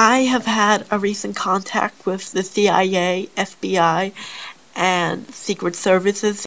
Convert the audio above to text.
I have had a recent contact with the CIA, FBI, and Secret Services